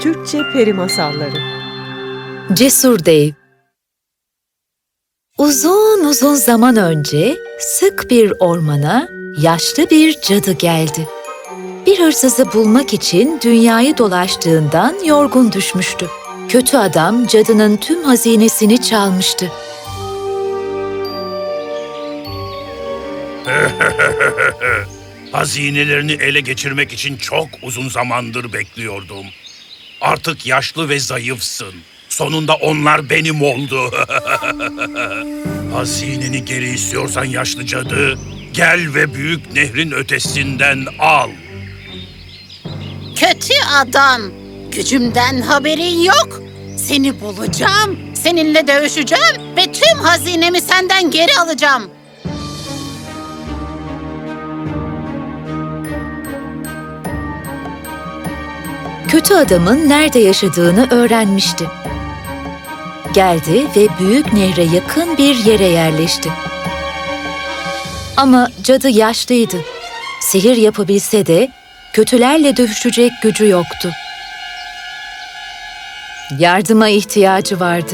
Türkçe Peri Masalları Cesur Dev Uzun uzun zaman önce sık bir ormana yaşlı bir cadı geldi. Bir hırsızı bulmak için dünyayı dolaştığından yorgun düşmüştü. Kötü adam cadının tüm hazinesini çalmıştı. Hazinelerini ele geçirmek için çok uzun zamandır bekliyordum. Artık yaşlı ve zayıfsın. Sonunda onlar benim oldu. Hazineni geri istiyorsan yaşlı cadı, gel ve büyük nehrin ötesinden al. Kötü adam. Gücümden haberin yok. Seni bulacağım. Seninle dövüşeceğim ve tüm hazinemi senden geri alacağım. Kötü adamın nerede yaşadığını öğrenmişti. Geldi ve büyük nehre yakın bir yere yerleşti. Ama cadı yaşlıydı. Sihir yapabilse de kötülerle dövüşecek gücü yoktu. Yardıma ihtiyacı vardı.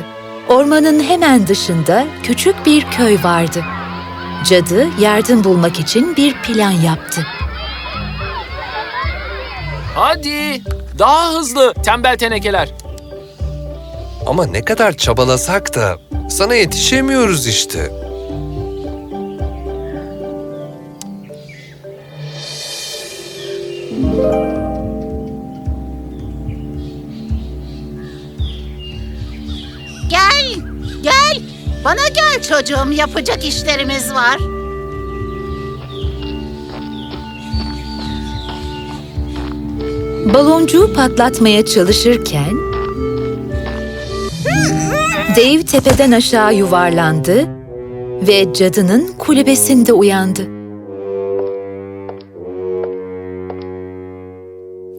Ormanın hemen dışında küçük bir köy vardı. Cadı yardım bulmak için bir plan yaptı. Hadi daha hızlı tembel tenekeler. Ama ne kadar çabalasak da sana yetişemiyoruz işte. Gel, gel. Bana gel çocuğum. Yapacak işlerimiz var. Baloncuğu patlatmaya çalışırken Dave tepeden aşağı yuvarlandı ve cadının kulübesinde uyandı.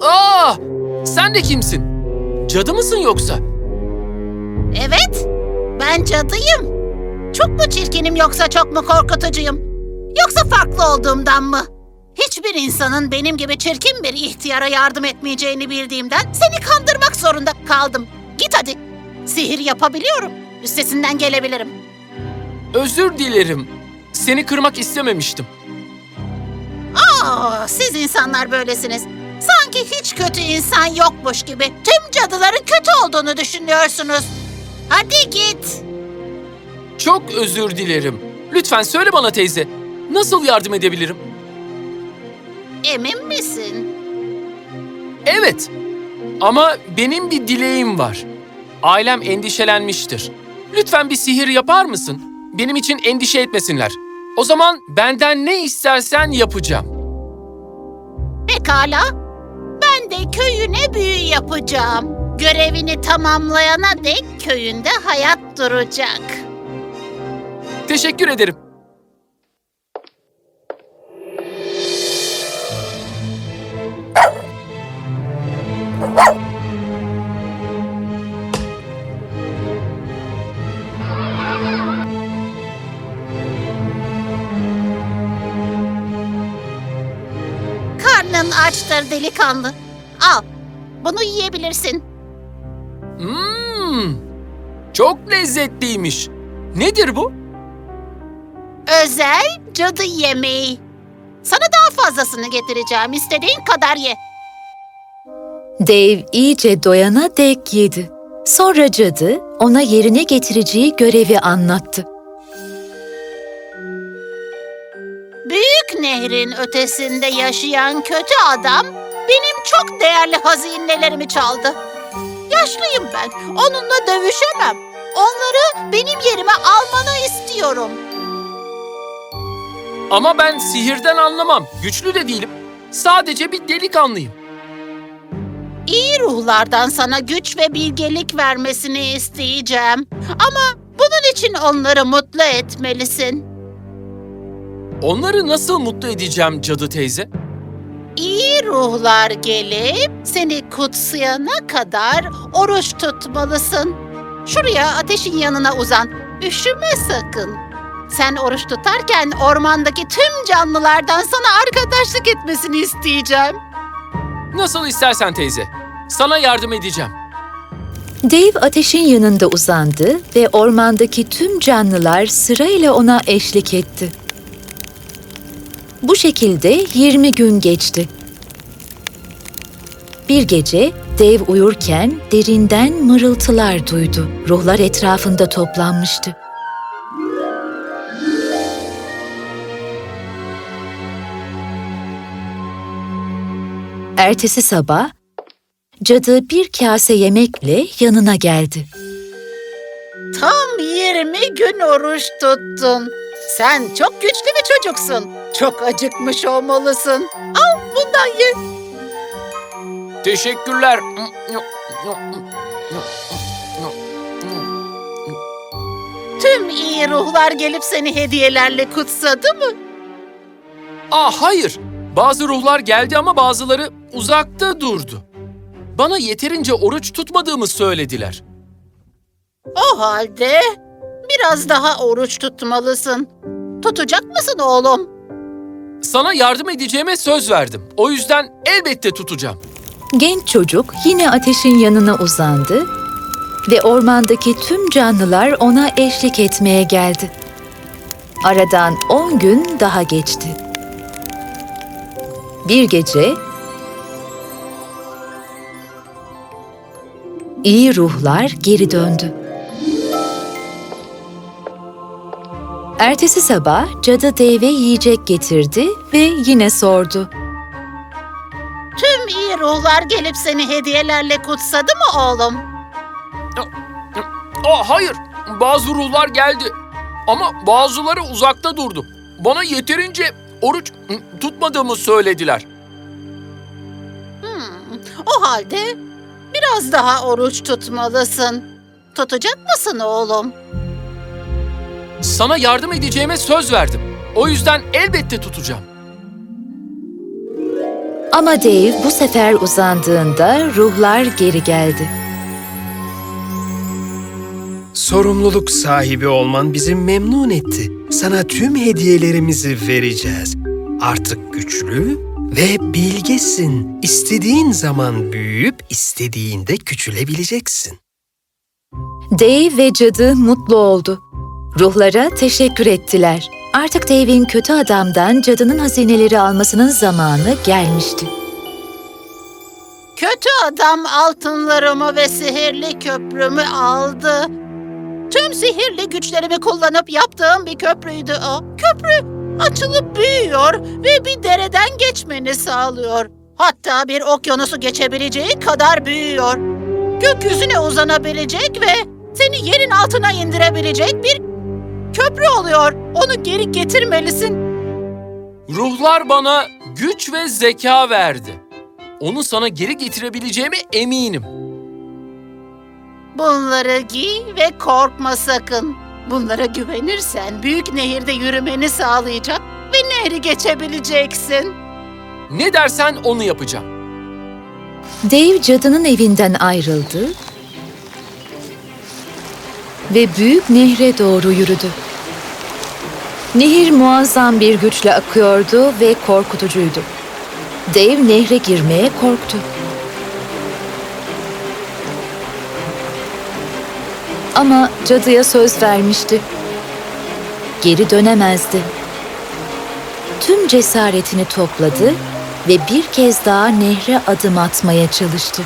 Aa! Sen de kimsin? Cadı mısın yoksa? Evet, ben cadıyım. Çok mu çirkinim yoksa çok mu korkutucuyum? Yoksa farklı olduğumdan mı? Hiçbir insanın benim gibi çirkin bir ihtiyara yardım etmeyeceğini bildiğimden seni kandırmak zorunda kaldım. Git hadi. Sihir yapabiliyorum. Üstesinden gelebilirim. Özür dilerim. Seni kırmak istememiştim. Aa, siz insanlar böylesiniz. Sanki hiç kötü insan yokmuş gibi tüm cadıların kötü olduğunu düşünüyorsunuz. Hadi git. Çok özür dilerim. Lütfen söyle bana teyze. Nasıl yardım edebilirim? Emin misin? Evet. Ama benim bir dileğim var. Ailem endişelenmiştir. Lütfen bir sihir yapar mısın? Benim için endişe etmesinler. O zaman benden ne istersen yapacağım. Pekala. Ben de köyüne büyü yapacağım. Görevini tamamlayana dek köyünde hayat duracak. Teşekkür ederim. Açtır delikanlı. Al. Bunu yiyebilirsin. Hmm, çok lezzetliymiş. Nedir bu? Özel cadı yemeği. Sana daha fazlasını getireceğim. İstediğin kadar ye. Dave iyice doyana dek yedi. Sonra cadı ona yerine getireceği görevi anlattı. Nehrin ötesinde yaşayan kötü adam benim çok değerli hazinelerimi çaldı. Yaşlıyım ben. Onunla dövüşemem. Onları benim yerime almanı istiyorum. Ama ben sihirden anlamam. Güçlü de değilim. Sadece bir delikanlıyım. İyi ruhlardan sana güç ve bilgelik vermesini isteyeceğim. Ama bunun için onları mutlu etmelisin. Onları nasıl mutlu edeceğim cadı teyze? İyi ruhlar gelip seni kutsayana kadar oruç tutmalısın. Şuraya ateşin yanına uzan. Üşüme sakın. Sen oruç tutarken ormandaki tüm canlılardan sana arkadaşlık etmesini isteyeceğim. Nasıl istersen teyze. Sana yardım edeceğim. Dave ateşin yanında uzandı ve ormandaki tüm canlılar sırayla ona eşlik etti. Bu şekilde 20 gün geçti. Bir gece Dave uyurken derinden mırıltılar duydu. Ruhlar etrafında toplanmıştı. Ertesi sabah cadı bir kase yemekle yanına geldi. Tam 20 gün oruç tuttun. Sen çok güçlü bir çocuksun. Çok acıkmış olmalısın. Al bundan ye. Teşekkürler. Tüm iyi ruhlar gelip seni hediyelerle kutsadı mı? Ah hayır. Bazı ruhlar geldi ama bazıları uzakta durdu. Bana yeterince oruç tutmadığımı söylediler. O halde biraz daha oruç tutmalısın. Tutacak mısın oğlum? Sana yardım edeceğime söz verdim. O yüzden elbette tutacağım. Genç çocuk yine ateşin yanına uzandı ve ormandaki tüm canlılar ona eşlik etmeye geldi. Aradan on gün daha geçti. Bir gece iyi ruhlar geri döndü. Ertesi sabah cadı Dave'e yiyecek getirdi ve yine sordu. Tüm iyi ruhlar gelip seni hediyelerle kutsadı mı oğlum? Ah hayır. Bazı ruhlar geldi. Ama bazıları uzakta durdu. Bana yeterince oruç tutmadığımı söylediler. Hmm, o halde biraz daha oruç tutmalısın. Tutacak mısın oğlum? Sana yardım edeceğime söz verdim. O yüzden elbette tutacağım. Ama Dave bu sefer uzandığında ruhlar geri geldi. Sorumluluk sahibi olman bizi memnun etti. Sana tüm hediyelerimizi vereceğiz. Artık güçlü ve bilgesin. İstediğin zaman büyüyüp istediğinde küçülebileceksin. Dave ve cadı mutlu oldu. Ruhlara teşekkür ettiler. Artık Dave'in kötü adamdan cadının hazineleri almasının zamanı gelmişti. Kötü adam altınlarımı ve sihirli köprümü aldı. Tüm sihirli güçlerimi kullanıp yaptığım bir köprüydü o. Köprü açılıp büyüyor ve bir dereden geçmeni sağlıyor. Hatta bir okyanusu geçebileceği kadar büyüyor. Gökyüzüne uzanabilecek ve seni yerin altına indirebilecek bir köprü oluyor. Onu geri getirmelisin. Ruhlar bana güç ve zeka verdi. Onu sana geri getirebileceğime eminim. Bunları giy ve korkma sakın. Bunlara güvenirsen büyük nehirde yürümeni sağlayacak ve nehri geçebileceksin. Ne dersen onu yapacağım. Dave cadının evinden ayrıldı ve büyük nehre doğru yürüdü. Nehir muazzam bir güçle akıyordu ve korkutucuydu. Dave nehre girmeye korktu. Ama cadıya söz vermişti. Geri dönemezdi. Tüm cesaretini topladı ve bir kez daha nehre adım atmaya çalıştı.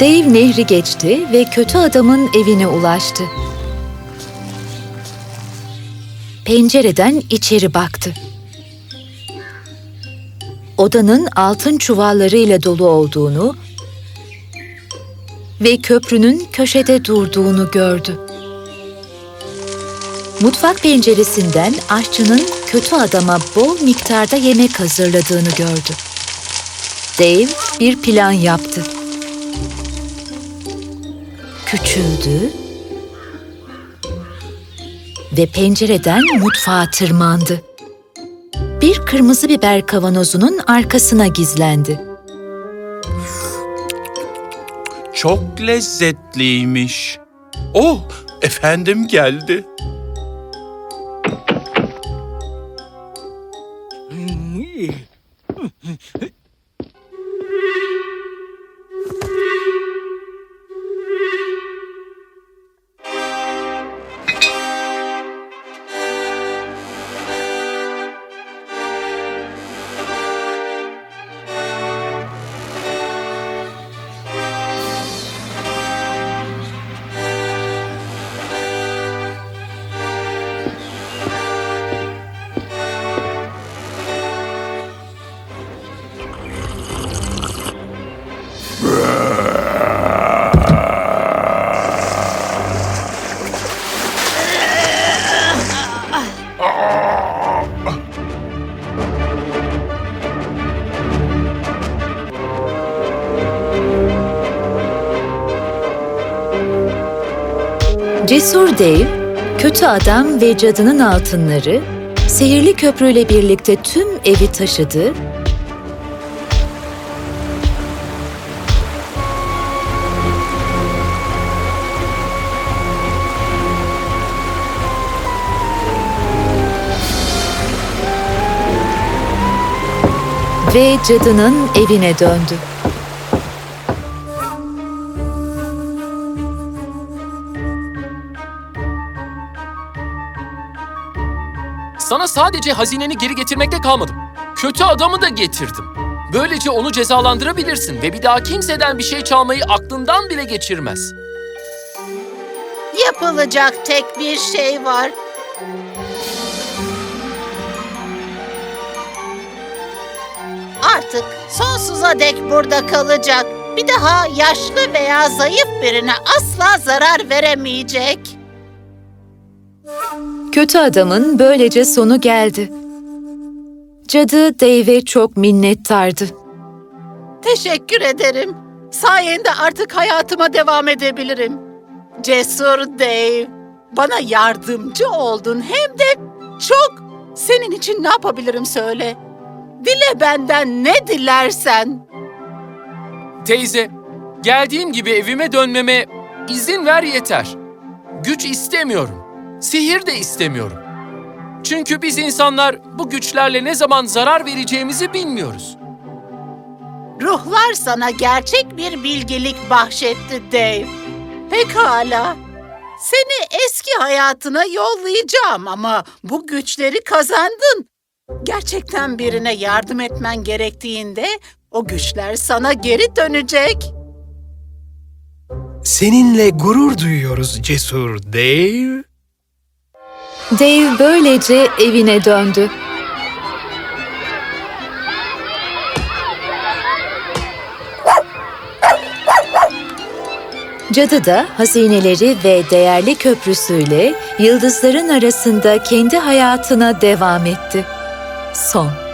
Dave nehri geçti ve kötü adamın evine ulaştı. Pencereden içeri baktı. Odanın altın çuvallarıyla dolu olduğunu ve köprünün köşede durduğunu gördü. Mutfak penceresinden aşçının kötü adama bol miktarda yemek hazırladığını gördü. Dave bir plan yaptı. Küçüldü ve pencereden mutfağa tırmandı. Bir kırmızı biber kavanozunun arkasına gizlendi. çok lezzetliymiş. Oh, efendim geldi. Cesur Dev, kötü adam ve cadının altınları sihirli köprüyle birlikte tüm evi taşıdı ve cadının evine döndü. Sana sadece hazineni geri getirmekte kalmadım. Kötü adamı da getirdim. Böylece onu cezalandırabilirsin ve bir daha kimseden bir şey çalmayı aklından bile geçirmez. Yapılacak tek bir şey var. Artık sonsuza dek burada kalacak. Bir daha yaşlı veya zayıf birine asla zarar veremeyecek. Kötü adamın böylece sonu geldi. Cadı Dave'e çok minnettardı. Teşekkür ederim. Sayende artık hayatıma devam edebilirim. Cesur Dave, bana yardımcı oldun hem de çok. Senin için ne yapabilirim söyle. Dile benden ne dilersen. Teyze, geldiğim gibi evime dönmeme izin ver yeter. Güç istemiyorum. Sihir de istemiyorum. Çünkü biz insanlar bu güçlerle ne zaman zarar vereceğimizi bilmiyoruz. Ruhlar sana gerçek bir bilgelik bahşetti Dave. Pekala. Seni eski hayatına yollayacağım ama bu güçleri kazandın. Gerçekten birine yardım etmen gerektiğinde o güçler sana geri dönecek. Seninle gurur duyuyoruz Cesur Dave. Dave böylece evine döndü. Cadı da hazineleri ve değerli köprüsüyle yıldızların arasında kendi hayatına devam etti. Son